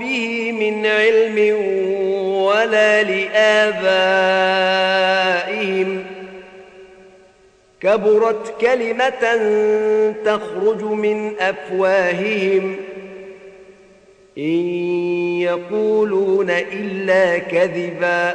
به من علم ولا لآبائهم. كبرت كلمة تخرج من أفواههم. إن يقولون إلا كذبا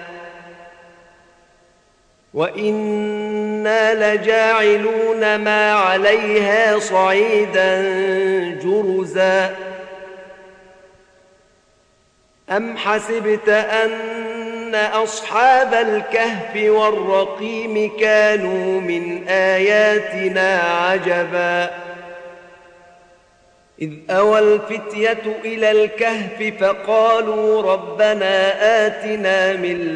وإنا لجاعلون ما عليها صعيدا جرزا أم حسبت أن أن أصحاب الكهف والرقيم كانوا من آياتنا عجبا إذ أوى الفتية إلى الكهف فقالوا ربنا آتنا من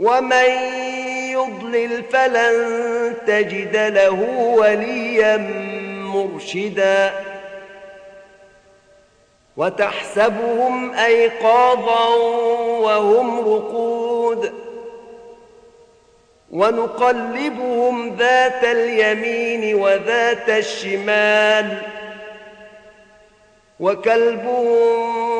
ومن يضلل فلن تجد له وليا مرشدا وتحسبهم أيقاظا وهم رقود ونقلبهم ذات اليمين وذات الشمال وكلبهم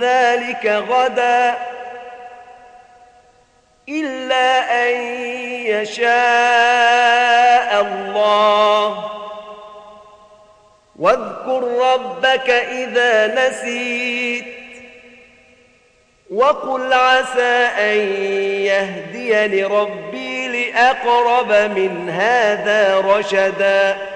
ذلك غدا إلا أن يشاء الله. واذكر ربك إذا نسيت وقل عسى أن يهديني ربي لأقرب من هذا رشداً.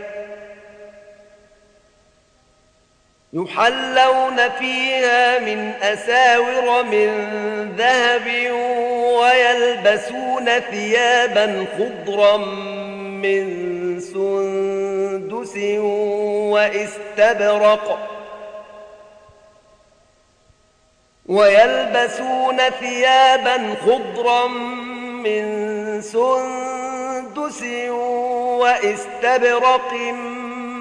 يحلون فيها من أساور من ذهب ويلبسون ثيابا خضرا من سندس واستبرق ويلبسون ثيابا خضرا من سندس واستبرق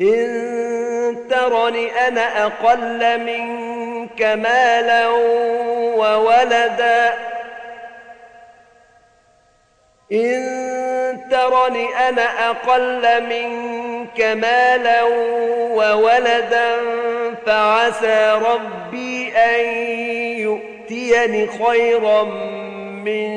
إن ترني أنا أقل منك مالا وولدا. إن ترني أنا أقل منك مالا وولدا فعسى ربي أن يؤتيني خيرا من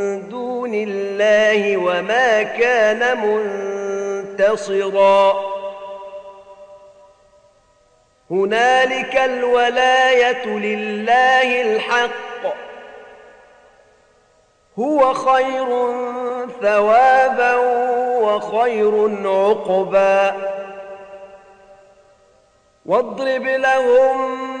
دون الله وما كان منتصرا. هنالك الولاية لله الحق. هو خير ثوابا وخير عقبا. واضرب لهم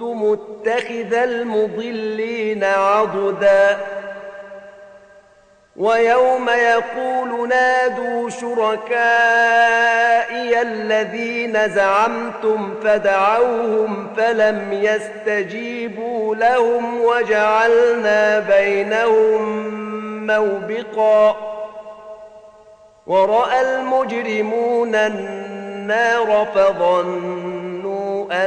متخذ المضلين عضدا ويوم يقول نادوا شركائي الذين زعمتم فدعوهم فلم يستجيبوا لهم وجعلنا بينهم موبقا ورأى المجرمون النار فظنوا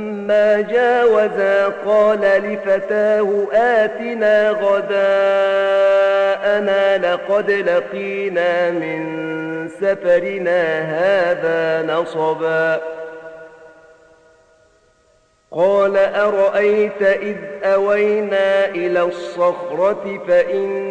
جاوزا قال لفتاه آتنا غداءنا لقد لقينا من سفرنا هذا نصبا قال أرأيت إذ أوينا إلى الصخرة فإني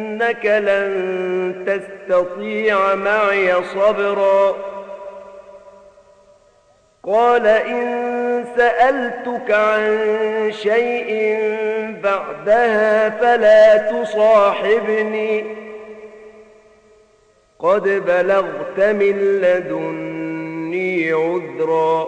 إنك لن تستطيع معي صبرا. قال إن سألتك عن شيء بعدها فلا تصاحبني. قد بلغت من لدن مني عذرا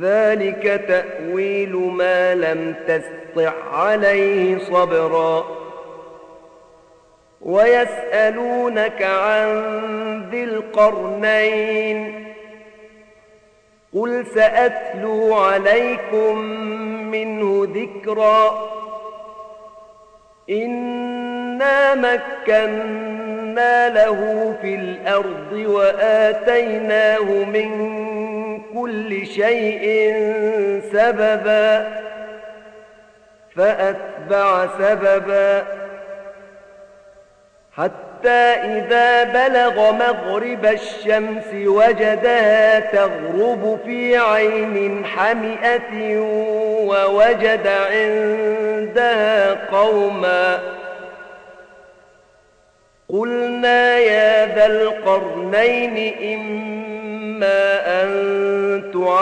ذلك تأويل ما لم تستع عليه صبرا. ويسألونك عن ذي القرنين. قل سأتلو عليكم منه ذكرا. إنا مكنا له في الأرض وآتيناه من كل شيء سببا فأتبع سببا. حتى إذا بلغ مغرب الشمس وجدها تغرب في عين حمئة ووجد عندها قوما. قلنا يا ذا القرنين إما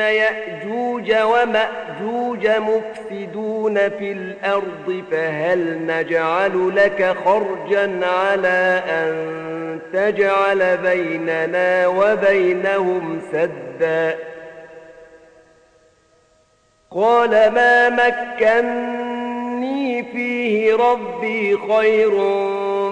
يأجوج ومأجوج مفسدون في الأرض فهل نجعل لك خرجا على أن تجعل بيننا وبينهم سدا؟ قال ما مكني فيه ربي خير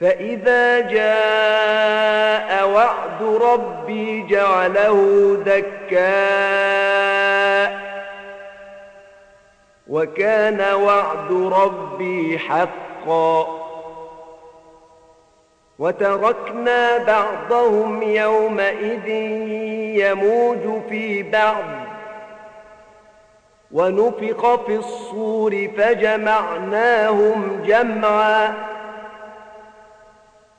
فإذا جاء وعد ربي جعله دكاء وكان وعد ربي حقا وتركنا بعضهم يومئذ يموج في بعض ونفق في الصور فجمعناهم جمعا